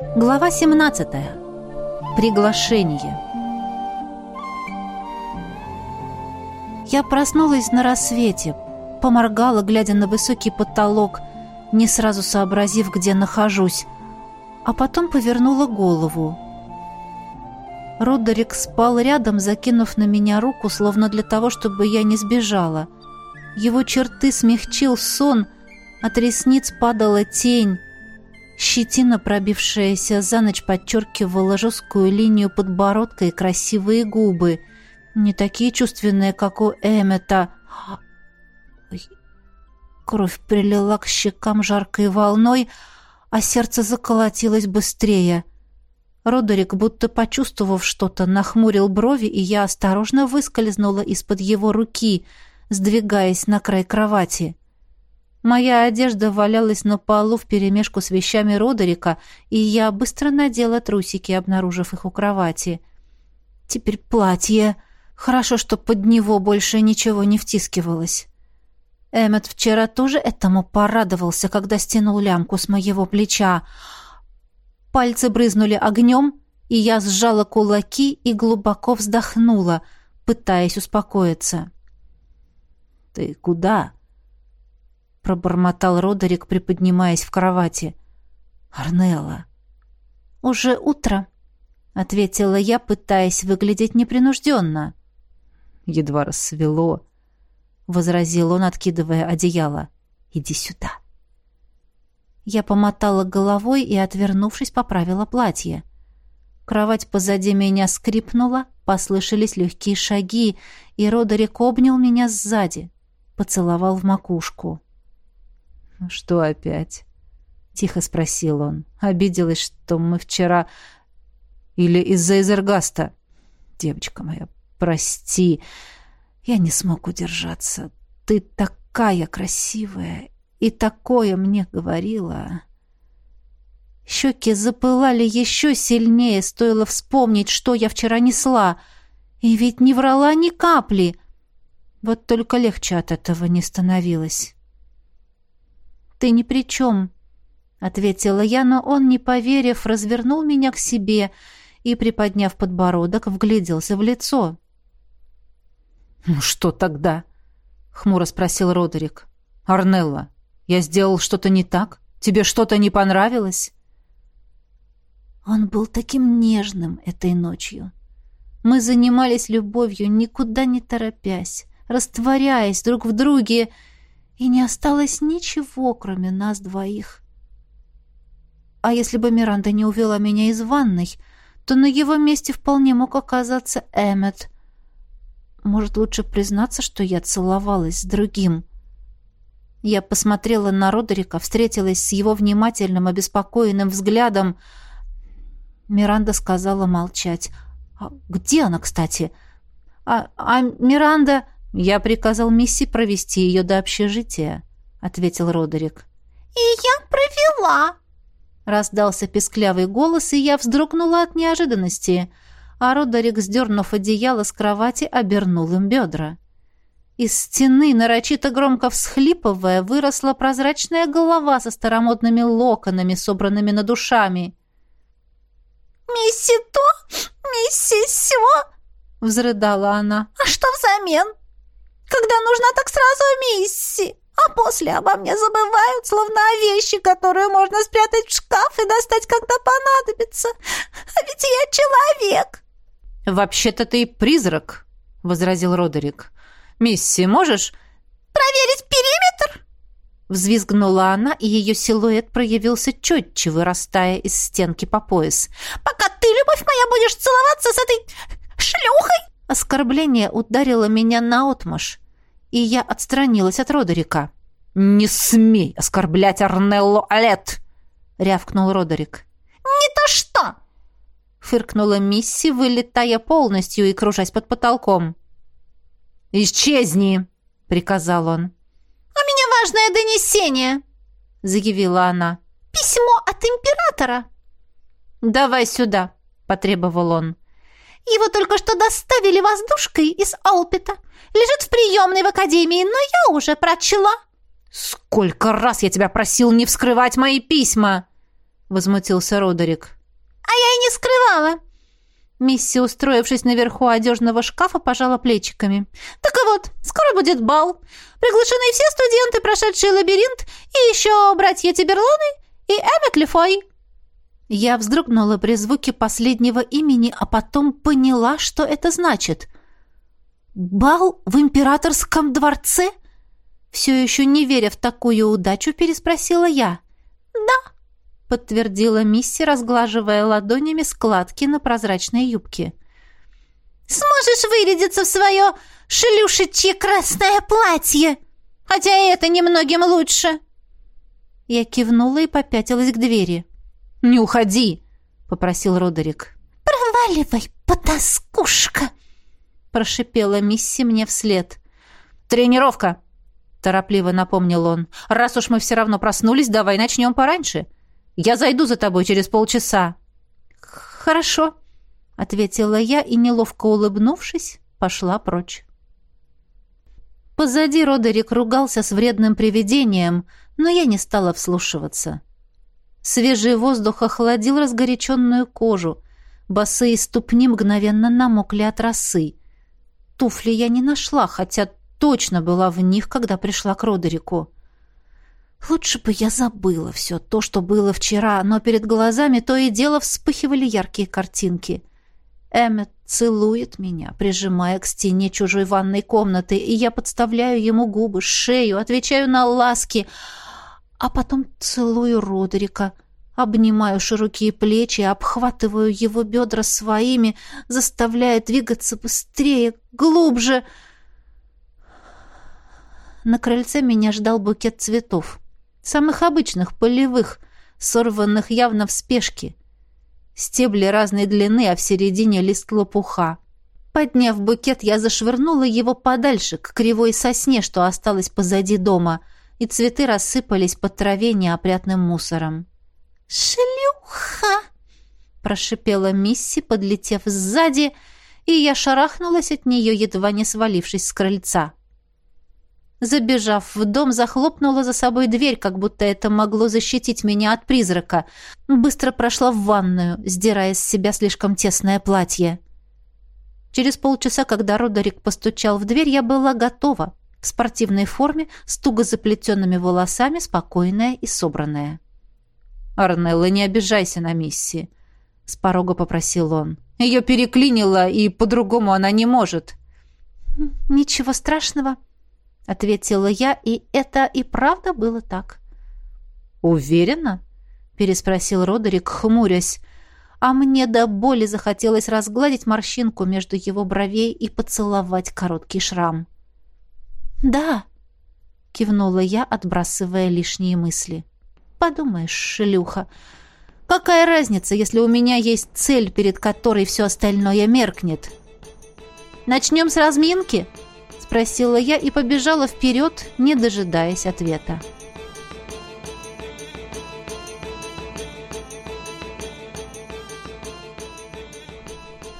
Глава 17. Приглашение. Я проснулась на рассвете, поморгала, глядя на высокий потолок, не сразу сообразив, где нахожусь, а потом повернула голову. Родерик спал рядом, закинув на меня руку, словно для того, чтобы я не сбежала. Его черты смягчил сон, от ресниц падала тень. Щетина, пробившаяся за ночь, подчеркивала жесткую линию подбородка и красивые губы. Не такие чувственные, как у Эммета. Кровь прилила к щекам жаркой волной, а сердце заколотилось быстрее — Родерик, будто почувствовав что-то, нахмурил брови, и я осторожно выскользнула из-под его руки, сдвигаясь на край кровати. Моя одежда валялась на полу вперемешку с вещами Родерика, и я быстро надела трусики, обнаружив их у кровати. Теперь платье. Хорошо, что под него больше ничего не втискивалось. Эммет вчера тоже этому порадовался, когда стянул лямку с моего плеча. Пальцы брызнули огнем, и я сжала кулаки и глубоко вздохнула, пытаясь успокоиться. «Ты куда?» — пробормотал Родерик, приподнимаясь в кровати. «Арнелла». «Уже утро», — ответила я, пытаясь выглядеть непринужденно. «Едва рассвело», — возразил он, откидывая одеяло. «Иди сюда». Я помотала головой и, отвернувшись, поправила платье. Кровать позади меня скрипнула, послышались легкие шаги, и Родерик обнял меня сзади, поцеловал в макушку. «Что опять?» — тихо спросил он. «Обиделась, что мы вчера... Или из-за Эзергаста?» «Девочка моя, прости, я не смог удержаться. Ты такая красивая и такое мне говорила. Щеки запылали еще сильнее, стоило вспомнить, что я вчера несла. И ведь не врала ни капли. Вот только легче от этого не становилось. «Ты ни при чем», — ответила я, но он, не поверив, развернул меня к себе и, приподняв подбородок, вгляделся в лицо. «Ну что тогда?» — хмуро спросил Родерик. «Арнелла, я сделал что-то не так? Тебе что-то не понравилось?» Он был таким нежным этой ночью. Мы занимались любовью, никуда не торопясь, растворяясь друг в друге, и не осталось ничего, кроме нас двоих. А если бы Миранда не увела меня из ванной, то на его месте вполне мог оказаться Эммет. Может, лучше признаться, что я целовалась с другим. Я посмотрела на Родерика, встретилась с его внимательным, обеспокоенным взглядом. Миранда сказала молчать. «А где она, кстати?» «А, а Миранда...» «Я приказал Мисси провести ее до общежития», — ответил Родерик. «И я провела», — раздался песклявый голос, и я вздрогнула от неожиданности, а Родерик, сдернув одеяло с кровати, обернул им бедра. Из стены, нарочито громко всхлипывая, выросла прозрачная голова со старомодными локонами, собранными над ушами. «Мисси то, мисси сё!» — взрыдала она. «А что взамен? Когда нужна, так сразу мисси, а после обо мне забывают, словно о вещи, которую можно спрятать в шкаф и достать, когда понадобится. А ведь я человек!» «Вообще-то ты призрак», — возразил Родерик. «Мисси, можешь...» «Проверить периметр?» Взвизгнула она, и ее силуэт проявился четче, вырастая из стенки по пояс. «Пока ты, любовь моя, будешь целоваться с этой шлюхой!» Оскорбление ударило меня наотмашь, и я отстранилась от Родерика. «Не смей оскорблять Арнелло Алет!» — рявкнул Родерик. «Не то что!» — фыркнула Мисси, вылетая полностью и кружась под потолком. «Исчезни!» — приказал он. «У меня важное донесение!» — заявила она. «Письмо от императора!» «Давай сюда!» — потребовал он. «Его только что доставили воздушкой из Алпита. Лежит в приемной в академии, но я уже прочла». «Сколько раз я тебя просил не вскрывать мои письма!» — возмутился Родерик. «А я и не скрывала!» Мисси, устроившись наверху одежного шкафа, пожала плечиками. «Так и вот, скоро будет бал. Приглашены все студенты, прошедшие лабиринт, и еще братья Тиберлоны и Эммет Лефой». Я вздрогнула при звуке последнего имени, а потом поняла, что это значит. «Бал в императорском дворце?» Все еще не веря в такую удачу, переспросила я. «Да», — подтвердила Мисси, разглаживая ладонями складки на прозрачной юбке. «Сможешь вырядиться в свое шлюшечье красное платье, хотя это немногим лучше». Я кивнула и попятилась к двери. «Не уходи!» — попросил Родерик. «Проваливай, потаскушка!» — прошипела Мисси мне вслед. «Тренировка!» — торопливо напомнил он. «Раз уж мы все равно проснулись, давай начнем пораньше. Я зайду за тобой через полчаса». «Хорошо», — ответила я и, неловко улыбнувшись, пошла прочь. Позади Родерик ругался с вредным привидением, но я не стала вслушиваться. Свежий воздух охладил разгоряченную кожу. Босые ступни мгновенно намокли от росы. Туфли я не нашла, хотя точно была в них, когда пришла к Родерику. Лучше бы я забыла все то, что было вчера, но перед глазами то и дело вспыхивали яркие картинки. Эммет целует меня, прижимая к стене чужой ванной комнаты, и я подставляю ему губы, шею, отвечаю на ласки — а потом целую Родерика, обнимаю широкие плечи, обхватываю его бедра своими, заставляя двигаться быстрее, глубже. На крыльце меня ждал букет цветов. Самых обычных, полевых, сорванных явно в спешке. Стебли разной длины, а в середине лист лопуха. Подняв букет, я зашвырнула его подальше, к кривой сосне, что осталось позади дома — и цветы рассыпались под траве неопрятным мусором. «Шлюха!» — прошипела Мисси, подлетев сзади, и я шарахнулась от нее, едва не свалившись с крыльца. Забежав в дом, захлопнула за собой дверь, как будто это могло защитить меня от призрака. Быстро прошла в ванную, сдирая с себя слишком тесное платье. Через полчаса, когда Родерик постучал в дверь, я была готова в спортивной форме, с туго заплетенными волосами, спокойная и собранная. «Арнелла, не обижайся на мисси», — с порога попросил он. «Ее переклинило, и по-другому она не может». «Ничего страшного», — ответила я, и это и правда было так. «Уверена?» — переспросил Родерик, хмурясь. А мне до боли захотелось разгладить морщинку между его бровей и поцеловать короткий шрам. «Да», — кивнула я, отбрасывая лишние мысли. «Подумаешь, шлюха, какая разница, если у меня есть цель, перед которой все остальное меркнет?» «Начнем с разминки?» — спросила я и побежала вперед, не дожидаясь ответа.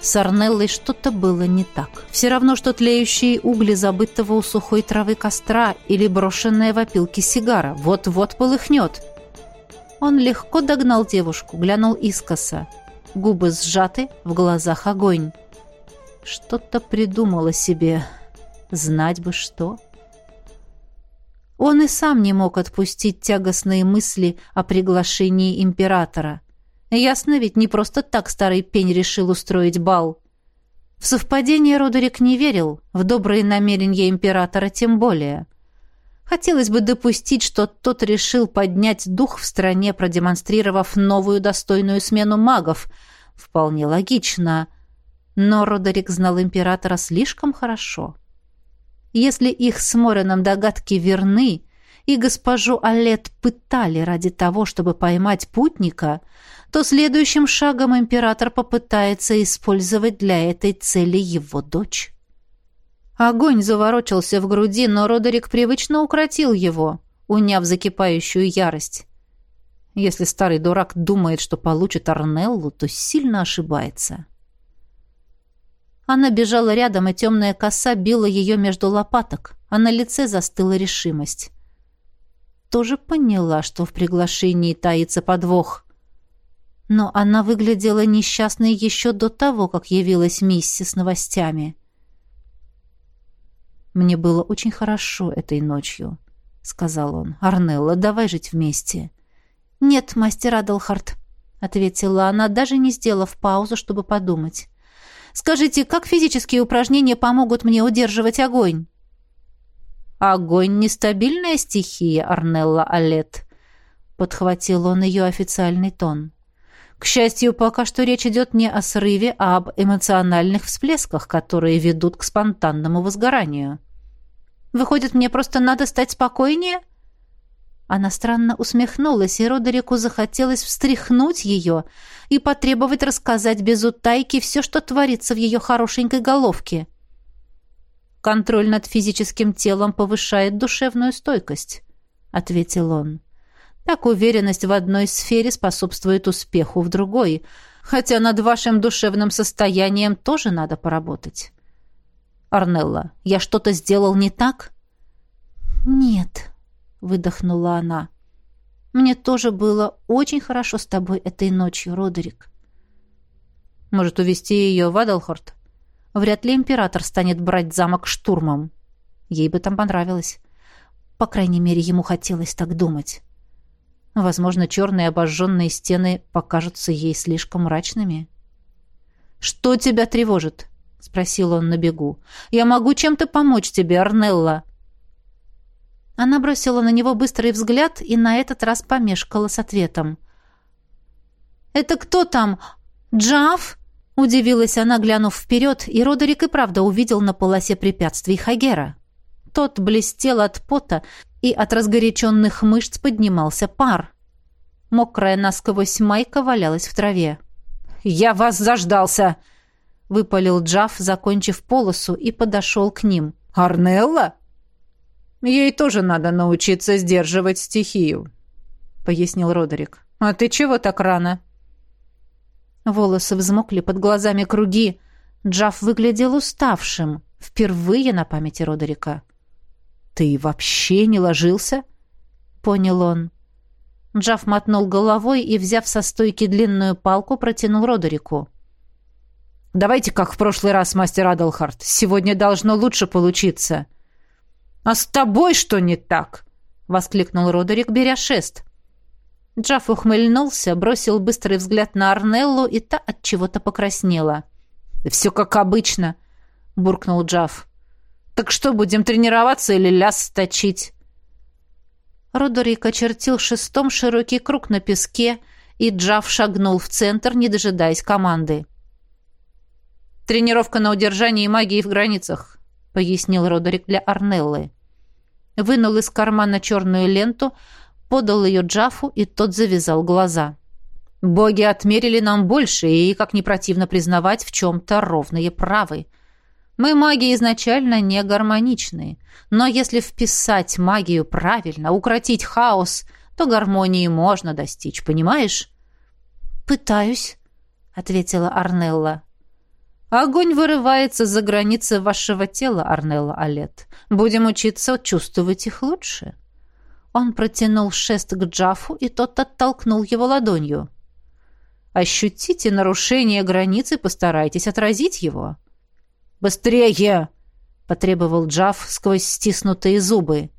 С Арнеллой что-то было не так. Все равно, что тлеющие угли забытого у сухой травы костра или брошенная в опилки сигара. Вот-вот полыхнет. Он легко догнал девушку, глянул искоса. Губы сжаты, в глазах огонь. Что-то придумала себе. Знать бы что. Он и сам не мог отпустить тягостные мысли о приглашении императора. Ясно ведь, не просто так старый пень решил устроить бал. В совпадение Родерик не верил, в добрые намерения императора тем более. Хотелось бы допустить, что тот решил поднять дух в стране, продемонстрировав новую достойную смену магов. Вполне логично. Но Родерик знал императора слишком хорошо. Если их с Морином догадки верны, и госпожу Алет пытали ради того, чтобы поймать путника — то следующим шагом император попытается использовать для этой цели его дочь. Огонь заворочился в груди, но Родерик привычно укротил его, уняв закипающую ярость. Если старый дурак думает, что получит Арнеллу, то сильно ошибается. Она бежала рядом, и темная коса била ее между лопаток, а на лице застыла решимость. Тоже поняла, что в приглашении таится подвох — Но она выглядела несчастной еще до того, как явилась Мисси с новостями. «Мне было очень хорошо этой ночью», — сказал он. «Арнелла, давай жить вместе». «Нет, мастер Адлхарт», — ответила она, даже не сделав паузу, чтобы подумать. «Скажите, как физические упражнения помогут мне удерживать огонь?» «Огонь — нестабильная стихия, Арнелла Алет», — подхватил он ее официальный тон. «К счастью, пока что речь идет не о срыве, а об эмоциональных всплесках, которые ведут к спонтанному возгоранию». «Выходит, мне просто надо стать спокойнее?» Она странно усмехнулась, и Родерику захотелось встряхнуть ее и потребовать рассказать без утайки все, что творится в ее хорошенькой головке. — Контроль над физическим телом повышает душевную стойкость, ответил он. Так уверенность в одной сфере способствует успеху в другой, хотя над вашим душевным состоянием тоже надо поработать. Арнелла, я что-то сделал не так? Нет, выдохнула она. Мне тоже было очень хорошо с тобой этой ночью, Родерик. Может, увести ее в Адалхорт? Вряд ли император станет брать замок штурмом. Ей бы там понравилось. По крайней мере, ему хотелось так думать. Возможно, черные обожженные стены покажутся ей слишком мрачными. «Что тебя тревожит?» — спросил он на бегу. «Я могу чем-то помочь тебе, Арнелла». Она бросила на него быстрый взгляд и на этот раз помешкала с ответом. «Это кто там? Джав?» Удивилась она, глянув вперед, и Родерик и правда увидел на полосе препятствий Хагера. Тот блестел от пота, и от разгоряченных мышц поднимался пар. Мокрая насквозь майка валялась в траве. «Я вас заждался!» — выпалил Джав, закончив полосу, и подошел к ним. «Арнелла?» «Ей тоже надо научиться сдерживать стихию», — пояснил Родерик. «А ты чего так рано?» Волосы взмокли, под глазами круги. Джав выглядел уставшим. Впервые на памяти Родерика. «Ты вообще не ложился?» — понял он. Джав мотнул головой и, взяв со стойки длинную палку, протянул Родерику. «Давайте, как в прошлый раз, мастер Адалхарт. Сегодня должно лучше получиться». «А с тобой что не так?» — воскликнул Родерик, беря шест. Джаф ухмыльнулся, бросил быстрый взгляд на Арнеллу, и та от чего-то покраснела. «Все как обычно», — буркнул Джаф. «Так что, будем тренироваться или ляс сточить?» Родерик очертил шестом широкий круг на песке, и Джаф шагнул в центр, не дожидаясь команды. «Тренировка на удержании магии в границах», — пояснил Родерик для Арнеллы. Вынул из кармана черную ленту, подал ее Джафу, и тот завязал глаза. «Боги отмерили нам больше, и, как не противно признавать, в чем-то ровные правы. Мы маги изначально не гармоничные, но если вписать магию правильно, укротить хаос, то гармонии можно достичь, понимаешь?» «Пытаюсь», — ответила Арнелла. «Огонь вырывается за границы вашего тела, Арнелла Алет. Будем учиться чувствовать их лучше». Он протянул шест к Джафу, и тот оттолкнул его ладонью. «Ощутите нарушение границы, постарайтесь отразить его». «Быстрее!» — потребовал Джаф сквозь стиснутые зубы.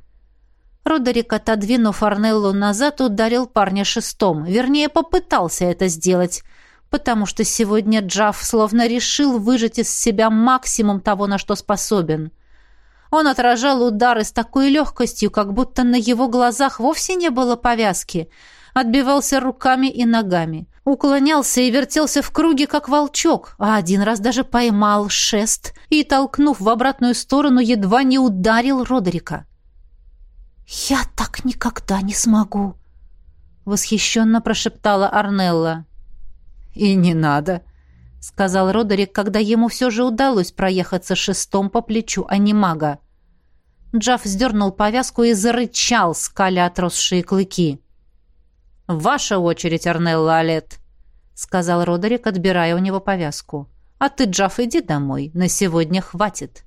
Родерик, отодвинув Арнеллу назад, ударил парня шестом. Вернее, попытался это сделать, потому что сегодня Джаф словно решил выжать из себя максимум того, на что способен. Он отражал удары с такой легкостью, как будто на его глазах вовсе не было повязки. Отбивался руками и ногами. Уклонялся и вертелся в круге, как волчок, а один раз даже поймал шест и, толкнув в обратную сторону, едва не ударил Родерика. «Я так никогда не смогу!» — восхищенно прошептала Арнелла. «И не надо!» — сказал Родерик, когда ему все же удалось проехаться шестом по плечу анимага. Джаф сдернул повязку и зарычал, скаля отросшие клыки. «Ваша очередь, Арнелла Алет», — сказал Родерик, отбирая у него повязку. «А ты, Джаф, иди домой. На сегодня хватит».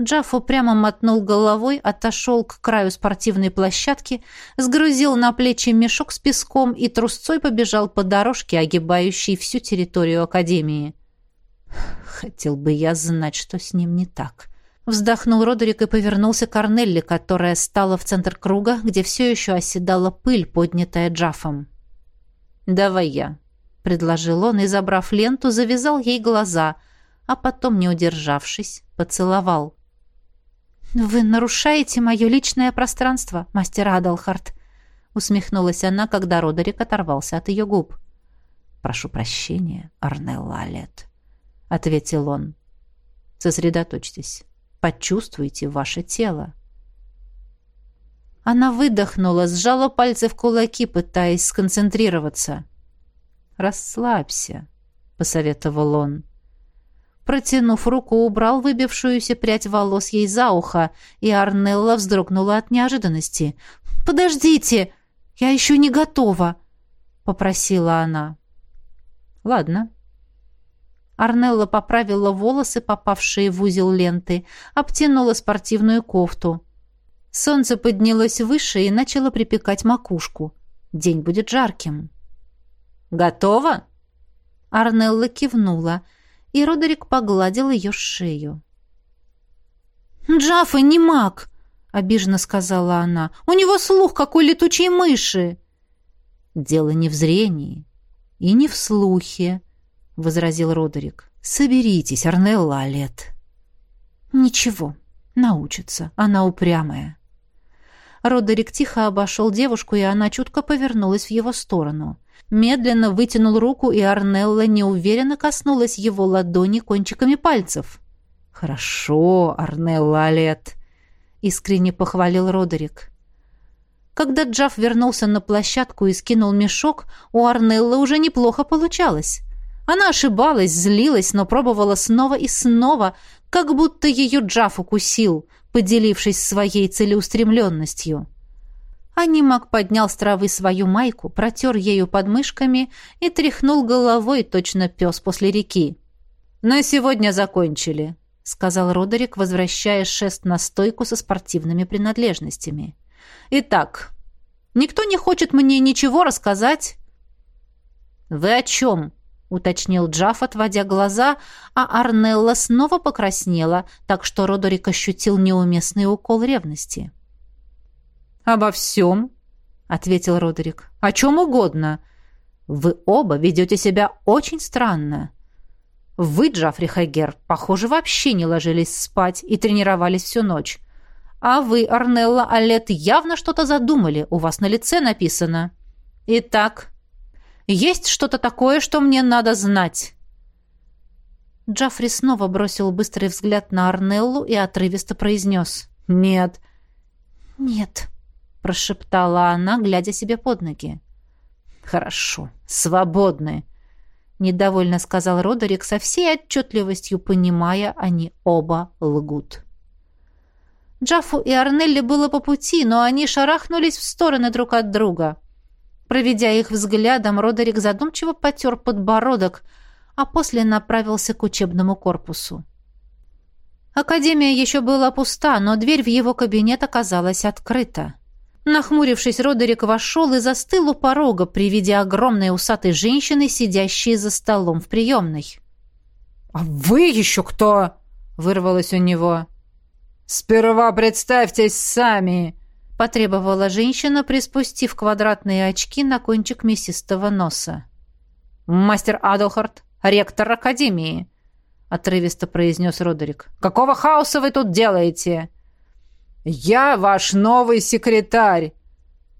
Джафф упрямо мотнул головой, отошел к краю спортивной площадки, сгрузил на плечи мешок с песком и трусцой побежал по дорожке, огибающей всю территорию Академии. Хотел бы я знать, что с ним не так. Вздохнул Родерик и повернулся к Арнелли, которая стала в центр круга, где все еще оседала пыль, поднятая Джафом. «Давай я», — предложил он и, забрав ленту, завязал ей глаза, а потом, не удержавшись, поцеловал. «Вы нарушаете мое личное пространство, мастер Адалхарт», — усмехнулась она, когда Родерик оторвался от ее губ. «Прошу прощения, Арнелла Алет», — ответил он. «Сосредоточьтесь, почувствуйте ваше тело». Она выдохнула, сжала пальцы в кулаки, пытаясь сконцентрироваться. «Расслабься», — посоветовал он. Протянув руку, убрал выбившуюся прядь волос ей за ухо, и Арнелла вздрогнула от неожиданности. «Подождите! Я еще не готова!» — попросила она. «Ладно». Арнелла поправила волосы, попавшие в узел ленты, обтянула спортивную кофту. Солнце поднялось выше и начало припекать макушку. День будет жарким. «Готово?» Арнелла кивнула — и Родерик погладил ее шею. «Джаффа не маг!» — обиженно сказала она. «У него слух, как у летучей мыши!» «Дело не в зрении и не в слухе», — возразил Родерик. «Соберитесь, Арнелла Алет». «Ничего, научится. Она упрямая». Родерик тихо обошел девушку, и она чутко повернулась в его сторону медленно вытянул руку, и Арнелла неуверенно коснулась его ладони кончиками пальцев. «Хорошо, Арнелла Олет», — искренне похвалил Родерик. Когда Джафф вернулся на площадку и скинул мешок, у Арнеллы уже неплохо получалось. Она ошибалась, злилась, но пробовала снова и снова, как будто ее Джафф укусил, поделившись своей целеустремленностью. Анимак поднял с травы свою майку, протер ею подмышками и тряхнул головой, точно пес после реки. «На сегодня закончили», — сказал Родерик, возвращая шест на стойку со спортивными принадлежностями. «Итак, никто не хочет мне ничего рассказать?» «Вы о чем?» — уточнил Джаф, отводя глаза, а Арнелла снова покраснела, так что Родерик ощутил неуместный укол ревности. — «Обо всем», — ответил Родерик. «О чем угодно. Вы оба ведете себя очень странно. Вы, Джаффри Хагер, похоже, вообще не ложились спать и тренировались всю ночь. А вы, Арнелла Алет, явно что-то задумали, у вас на лице написано. Итак, есть что-то такое, что мне надо знать». Джаффри снова бросил быстрый взгляд на Арнеллу и отрывисто произнес «Нет». «Нет», прошептала она, глядя себе под ноги. «Хорошо, свободны», — недовольно сказал Родерик со всей отчетливостью, понимая, они оба лгут. Джафу и Арнелли было по пути, но они шарахнулись в стороны друг от друга. Проведя их взглядом, Родерик задумчиво потер подбородок, а после направился к учебному корпусу. Академия еще была пуста, но дверь в его кабинет оказалась открыта. Нахмурившись, Родерик вошел и застыл у порога при виде огромной усатой женщины, сидящей за столом в приемной. «А вы еще кто?» — вырвалось у него. «Сперва представьтесь сами!» — потребовала женщина, приспустив квадратные очки на кончик мясистого носа. «Мастер Адалхарт, ректор Академии», — отрывисто произнес Родерик. «Какого хаоса вы тут делаете?» «Я ваш новый секретарь!»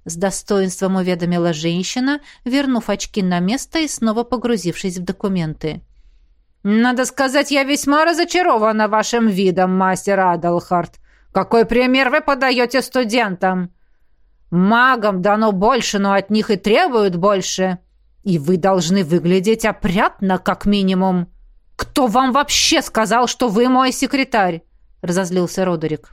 С достоинством уведомила женщина, вернув очки на место и снова погрузившись в документы. «Надо сказать, я весьма разочарована вашим видом, мастер Адалхарт. Какой пример вы подаете студентам? Магам дано больше, но от них и требуют больше. И вы должны выглядеть опрятно, как минимум. Кто вам вообще сказал, что вы мой секретарь?» — разозлился Родерик.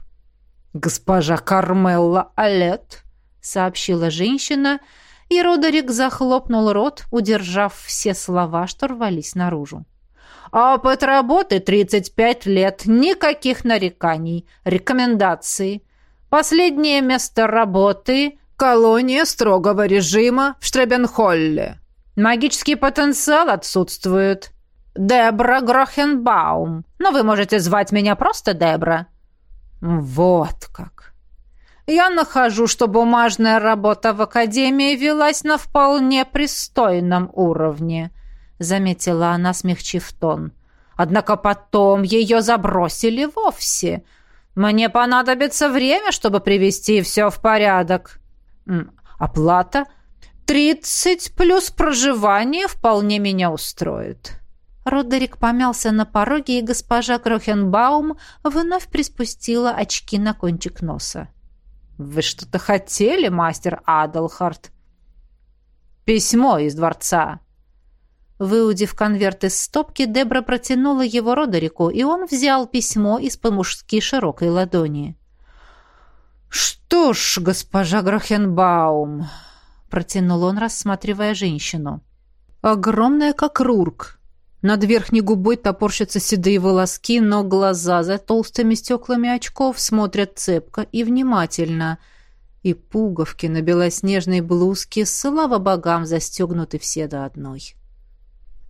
«Госпожа Кармелла Алет», — сообщила женщина, и Родерик захлопнул рот, удержав все слова, что рвались наружу. Опыт работы 35 лет, никаких нареканий, рекомендаций. Последнее место работы – колония строгого режима в Штребенхолле. Магический потенциал отсутствует. Дебра Грохенбаум. Но вы можете звать меня просто Дебра. Вот как. Я нахожу, что бумажная работа в академии велась на вполне пристойном уровне – заметила она, смягчив тон. Однако потом ее забросили вовсе. Мне понадобится время, чтобы привести все в порядок. Оплата тридцать плюс проживание вполне меня устроит. Родерик помялся на пороге, и госпожа Крохенбаум вновь приспустила очки на кончик носа. «Вы что-то хотели, мастер Адалхарт?» «Письмо из дворца», Выудив конверт из стопки, Дебра протянула его Родерику, и он взял письмо из по-мужски широкой ладони. «Что ж, госпожа Грохенбаум», — протянул он, рассматривая женщину. «Огромная, как рурк. Над верхней губой топорщатся седые волоски, но глаза за толстыми стеклами очков смотрят цепко и внимательно. И пуговки на белоснежной блузке, слава богам, застегнуты все до одной».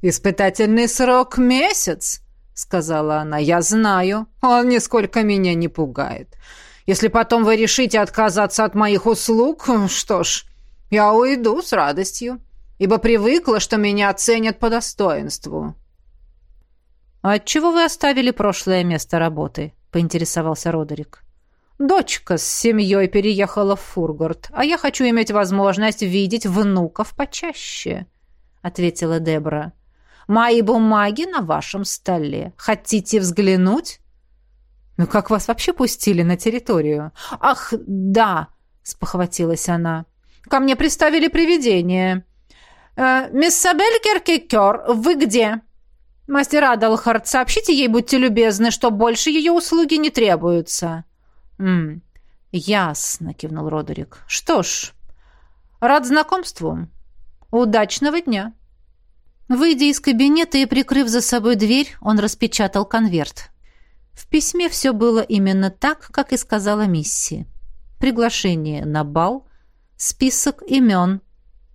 «Испытательный срок — месяц», — сказала она. «Я знаю. Он нисколько меня не пугает. Если потом вы решите отказаться от моих услуг, что ж, я уйду с радостью, ибо привыкла, что меня оценят по достоинству». «Отчего вы оставили прошлое место работы?» — поинтересовался Родерик. «Дочка с семьей переехала в Фургорд, а я хочу иметь возможность видеть внуков почаще», — ответила Дебра. Мои бумаги на вашем столе. Хотите взглянуть? Ну как вас вообще пустили на территорию? Ах, да, спохватилась она. Ко мне приставили привидение. Э, мисс Сабель Керкекер, вы где? Мастер Адалхард, сообщите ей, будьте любезны, что больше ее услуги не требуются. М ясно, кивнул Родерик. Что ж, рад знакомству. Удачного дня. Выйдя из кабинета и прикрыв за собой дверь, он распечатал конверт. В письме все было именно так, как и сказала Мисси. Приглашение на бал, список имен,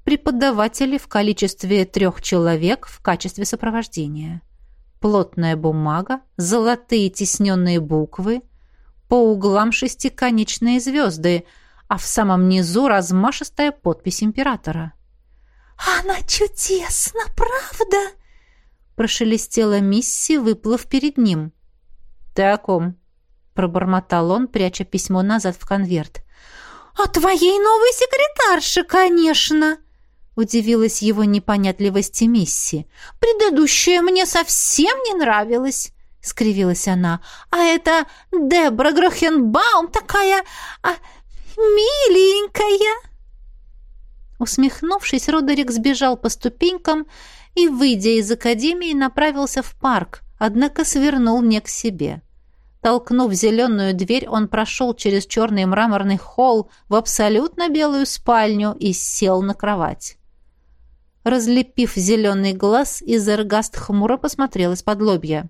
преподаватели в количестве трех человек в качестве сопровождения, плотная бумага, золотые тисненные буквы, по углам шестиконечные звезды, а в самом низу размашистая подпись императора. «Она чудесна, правда?» Прошелестела Мисси, выплыв перед ним. «Ты о ком?» Пробормотал он, пряча письмо назад в конверт. «О твоей новой секретарше, конечно!» Удивилась его непонятливости Мисси. «Предыдущая мне совсем не нравилась!» — скривилась она. «А это Дебра Грохенбаум такая... А, миленькая!» Усмехнувшись, Родерик сбежал по ступенькам и, выйдя из академии, направился в парк, однако свернул не к себе. Толкнув зеленую дверь, он прошел через черный мраморный холл в абсолютно белую спальню и сел на кровать. Разлепив зеленый глаз, Изергаст хмуро посмотрел из-под лобья.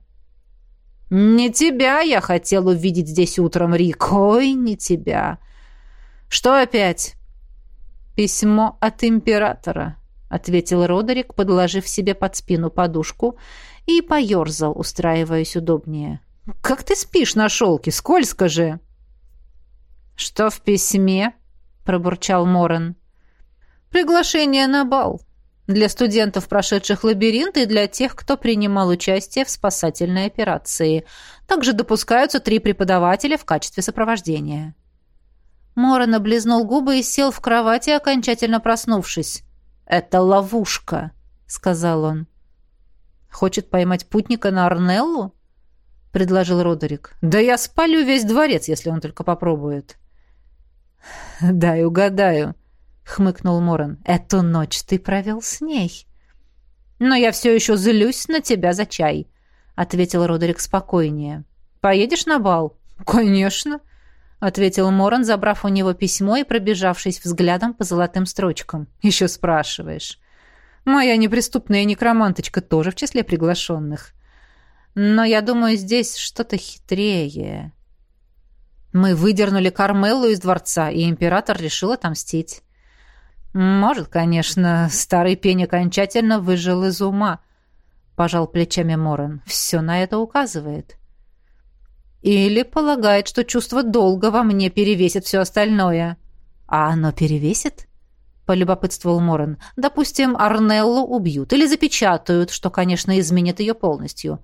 «Не тебя я хотел увидеть здесь утром, Рик. Ой, не тебя. Что опять?» «Письмо от императора», — ответил Родерик, подложив себе под спину подушку и поерзал, устраиваясь удобнее. «Как ты спишь на шелке? Скользко же!» «Что в письме?» — пробурчал Морен. «Приглашение на бал. Для студентов, прошедших лабиринт, и для тех, кто принимал участие в спасательной операции. Также допускаются три преподавателя в качестве сопровождения». Моран облизнул губы и сел в кровати, окончательно проснувшись. «Это ловушка», — сказал он. «Хочет поймать путника на Арнеллу?» — предложил Родерик. «Да я спалю весь дворец, если он только попробует». «Дай угадаю», — хмыкнул Моран. «Эту ночь ты провел с ней». «Но я все еще злюсь на тебя за чай», — ответил Родерик спокойнее. «Поедешь на бал?» «Конечно», — ответил Моран, забрав у него письмо и пробежавшись взглядом по золотым строчкам. «Еще спрашиваешь. Моя неприступная некроманточка тоже в числе приглашенных. Но я думаю, здесь что-то хитрее. Мы выдернули Кармеллу из дворца, и император решил отомстить. Может, конечно, старый пень окончательно выжил из ума, пожал плечами Морен. Все на это указывает. Или полагает, что чувство долга во мне перевесит все остальное. А оно перевесит? полюбопытствовал Морен. Допустим, Арнеллу убьют или запечатают, что, конечно, изменит ее полностью.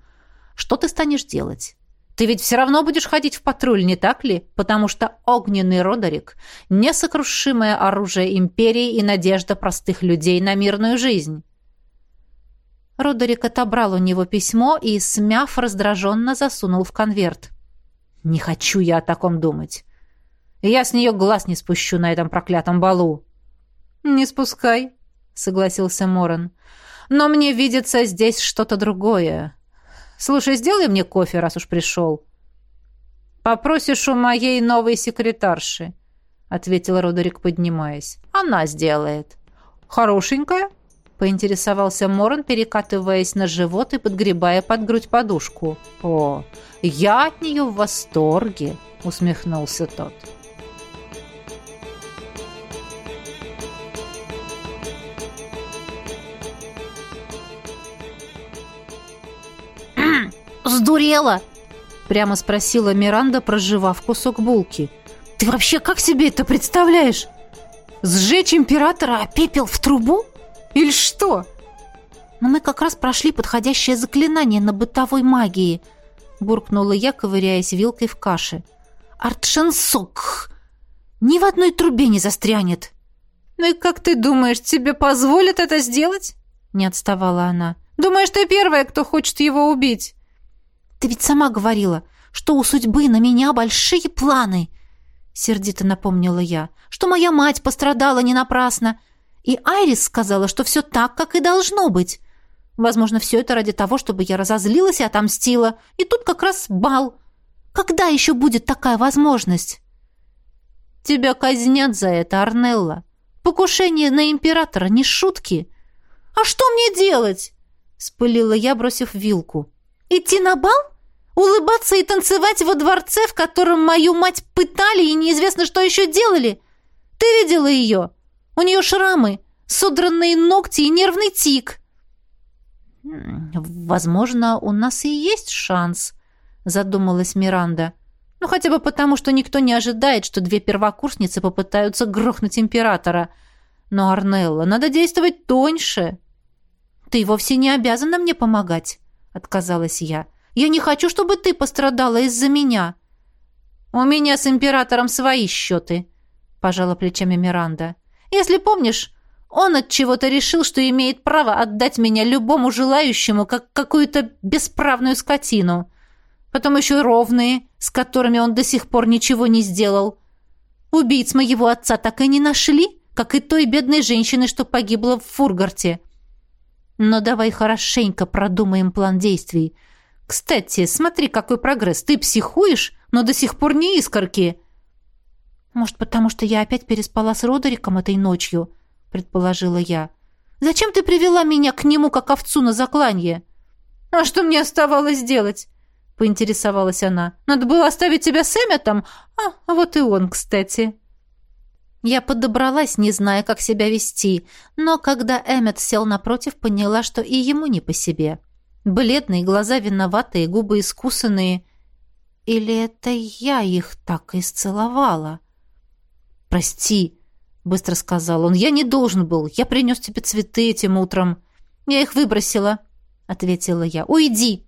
Что ты станешь делать? Ты ведь все равно будешь ходить в патруль, не так ли? Потому что огненный Родерик — несокрушимое оружие империи и надежда простых людей на мирную жизнь. Родерик отобрал у него письмо и, смяв, раздраженно засунул в конверт. «Не хочу я о таком думать. Я с нее глаз не спущу на этом проклятом балу». «Не спускай», — согласился Моран. «Но мне видится здесь что-то другое. Слушай, сделай мне кофе, раз уж пришел». «Попросишь у моей новой секретарши», — ответил Родерик, поднимаясь. «Она сделает». «Хорошенькая?» — поинтересовался Моран, перекатываясь на живот и подгребая под грудь подушку. «О, я от нее в восторге!» — усмехнулся тот. «Сдурела?» — прямо спросила Миранда, проживав кусок булки. «Ты вообще как себе это представляешь? Сжечь императора, а пепел в трубу? Или что?» «Но мы как раз прошли подходящее заклинание на бытовой магии», — буркнула я, ковыряясь вилкой в каше. «Артшансок! Ни в одной трубе не застрянет!» «Ну и как ты думаешь, тебе позволят это сделать?» — не отставала она. «Думаешь, ты первая, кто хочет его убить?» Ты ведь сама говорила, что у судьбы на меня большие планы, сердито напомнила я, что моя мать пострадала не напрасно, и Айрис сказала, что все так, как и должно быть. Возможно, все это ради того, чтобы я разозлилась и отомстила. И тут как раз бал. Когда еще будет такая возможность? Тебя казнят за это, Арнелла. Покушение на императора не шутки. А что мне делать? Спылила я, бросив вилку. Идти на бал? Улыбаться и танцевать во дворце, в котором мою мать пытали и неизвестно, что еще делали? Ты видела ее? У нее шрамы, содранные ногти и нервный тик. Возможно, у нас и есть шанс, задумалась Миранда. Ну, хотя бы потому, что никто не ожидает, что две первокурсницы попытаются грохнуть императора. Но, Арнелла, надо действовать тоньше. Ты вовсе не обязана мне помогать, отказалась я. Я не хочу, чтобы ты пострадала из-за меня. У меня с императором свои счеты, пожала плечами Миранда. Если помнишь, он от чего-то решил, что имеет право отдать меня любому желающему, как какую-то бесправную скотину. Потом еще ровные, с которыми он до сих пор ничего не сделал. Убийц моего отца так и не нашли, как и той бедной женщины, что погибла в Фургарте. Но давай хорошенько продумаем план действий. Кстати, смотри, какой прогресс. Ты психуешь, но до сих пор не искорки. Может, потому что я опять переспала с Родериком этой ночью, предположила я. Зачем ты привела меня к нему, как овцу на закланье? А что мне оставалось делать? поинтересовалась она. Надо было оставить тебя с Эмметом? А, вот и он, кстати. Я подобралась, не зная, как себя вести, но когда Эммет сел напротив, поняла, что и ему не по себе. — Бледные, глаза виноватые, губы искусанные. Или это я их так исцеловала? «Прости», — быстро сказал он, — «я не должен был. Я принес тебе цветы этим утром. Я их выбросила», — ответила я. «Уйди!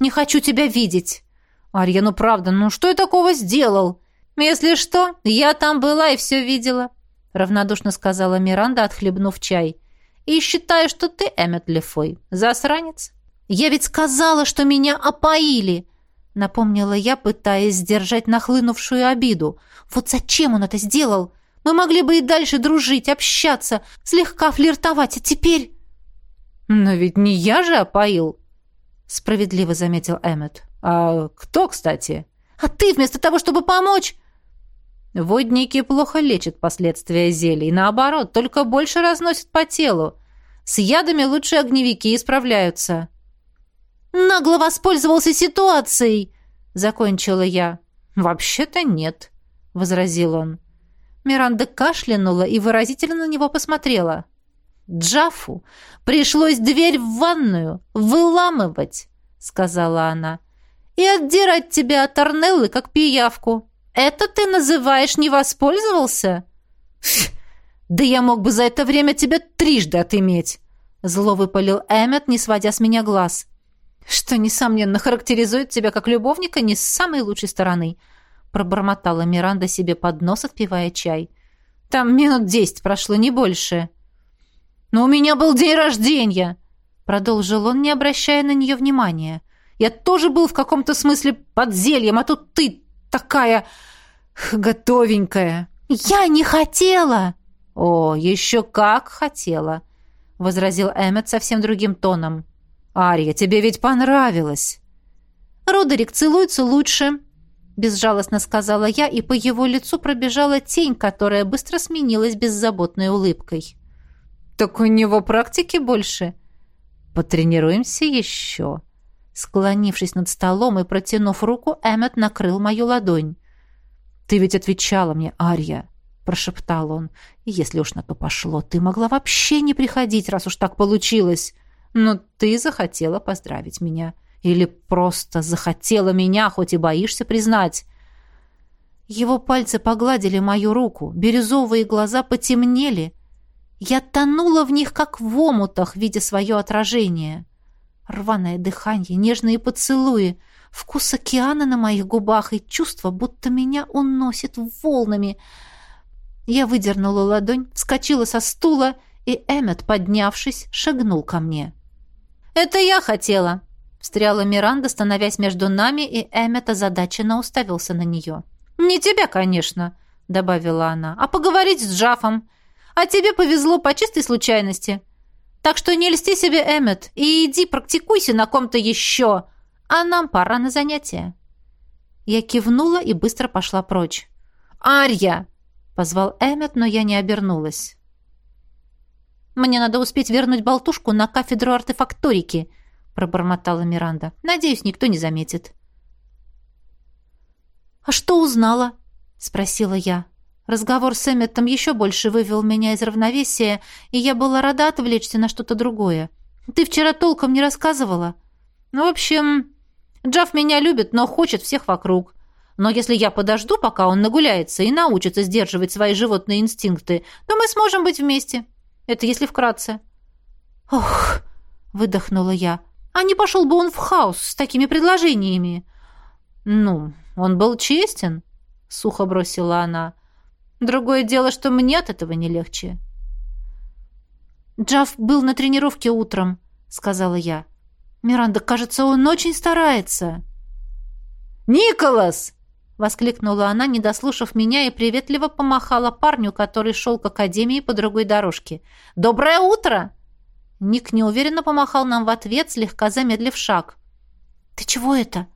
Не хочу тебя видеть!» «Арья, ну правда, ну что я такого сделал?» «Если что, я там была и все видела», — равнодушно сказала Миранда, отхлебнув чай. «И считаю, что ты Эммет Лефой. Засранец». «Я ведь сказала, что меня опоили!» Напомнила я, пытаясь сдержать нахлынувшую обиду. «Вот зачем он это сделал? Мы могли бы и дальше дружить, общаться, слегка флиртовать, а теперь...» «Но ведь не я же опоил!» Справедливо заметил Эммет. «А кто, кстати?» «А ты вместо того, чтобы помочь...» Водники плохо лечат последствия зелий. Наоборот, только больше разносят по телу. С ядами лучше огневики исправляются. Нагло воспользовался ситуацией!» — закончила я. «Вообще-то нет», — возразил он. Миранда кашлянула и выразительно на него посмотрела. «Джафу пришлось дверь в ванную выламывать», — сказала она, «и отдирать тебя от Арнеллы, как пиявку. Это ты называешь не воспользовался?» «Да я мог бы за это время тебя трижды отыметь», — зло выпалил Эммет, не сводя с меня глаз. «Что, несомненно, характеризует тебя как любовника не с самой лучшей стороны», — пробормотала Миранда себе под нос, отпивая чай. «Там минут десять прошло, не больше». «Но у меня был день рождения!» Продолжил он, не обращая на нее внимания. «Я тоже был в каком-то смысле подзельем, а тут ты такая... готовенькая!» «Я не хотела!» «О, еще как хотела!» возразил Эммет совсем другим тоном. «Ария, тебе ведь понравилось!» «Родерик целуется лучше!» безжалостно сказала я, и по его лицу пробежала тень, которая быстро сменилась беззаботной улыбкой. «Так у него практики больше?» «Потренируемся еще». Склонившись над столом и протянув руку, Эммет накрыл мою ладонь. «Ты ведь отвечала мне, Ария», — прошептал он. «Если уж на то пошло, ты могла вообще не приходить, раз уж так получилось. Но ты захотела поздравить меня. Или просто захотела меня, хоть и боишься признать». Его пальцы погладили мою руку, бирюзовые глаза потемнели, я тонула в них, как в омутах, видя свое отражение. Рваное дыхание, нежные поцелуи, вкус океана на моих губах и чувство, будто меня уносит волнами. Я выдернула ладонь, вскочила со стула, и Эммет, поднявшись, шагнул ко мне. «Это я хотела!» — встряла Миранда, становясь между нами, и Эммет озадаченно уставился на нее. «Не тебя, конечно!» — добавила она. «А поговорить с Джафом!» А тебе повезло по чистой случайности. Так что не льсти себе, Эммет, и иди практикуйся на ком-то еще. А нам пора на занятия». Я кивнула и быстро пошла прочь. «Арья!» — позвал Эммет, но я не обернулась. «Мне надо успеть вернуть болтушку на кафедру артефакторики», — пробормотала Миранда. «Надеюсь, никто не заметит». «А что узнала?» — спросила я. Разговор с Эмметом еще больше вывел меня из равновесия, и я была рада отвлечься на что-то другое. Ты вчера толком не рассказывала. Ну, в общем, Джав меня любит, но хочет всех вокруг. Но если я подожду, пока он нагуляется и научится сдерживать свои животные инстинкты, то мы сможем быть вместе. Это если вкратце. Ох, выдохнула я. А не пошел бы он в хаос с такими предложениями? Ну, он был честен, сухо бросила она. Другое дело, что мне от этого не легче. «Джав был на тренировке утром», — сказала я. «Миранда, кажется, он очень старается». «Николас!» — воскликнула она, не дослушав меня, и приветливо помахала парню, который шел к академии по другой дорожке. «Доброе утро!» Ник неуверенно помахал нам в ответ, слегка замедлив шаг. «Ты чего это?»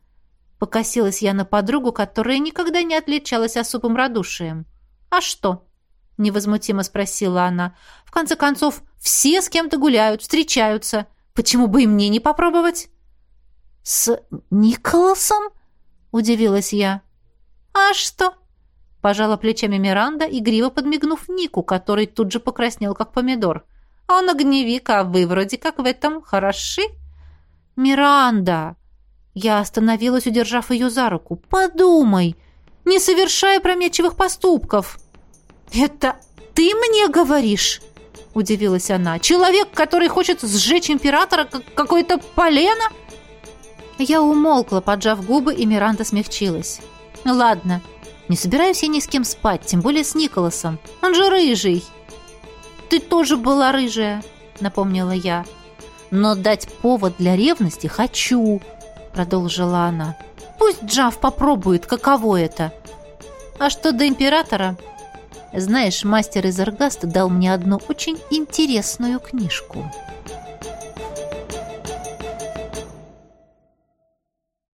Покосилась я на подругу, которая никогда не отличалась особым радушием. «А что?» — невозмутимо спросила она. «В конце концов, все с кем-то гуляют, встречаются. Почему бы и мне не попробовать?» «С Николасом?» — удивилась я. «А что?» — пожала плечами Миранда, игриво подмигнув Нику, который тут же покраснел, как помидор. «Он огневик, а вы вроде как в этом хороши?» «Миранда!» Я остановилась, удержав ее за руку. «Подумай! Не совершай опрометчивых поступков!» «Это ты мне говоришь?» — удивилась она. «Человек, который хочет сжечь императора, как какое-то полено?» Я умолкла, поджав губы, и Миранда смягчилась. «Ладно, не собираюсь я ни с кем спать, тем более с Николасом. Он же рыжий». «Ты тоже была рыжая», — напомнила я. «Но дать повод для ревности хочу», — продолжила она. «Пусть Джав попробует, каково это. А что до императора?» Знаешь, мастер из Аргаста дал мне одну очень интересную книжку.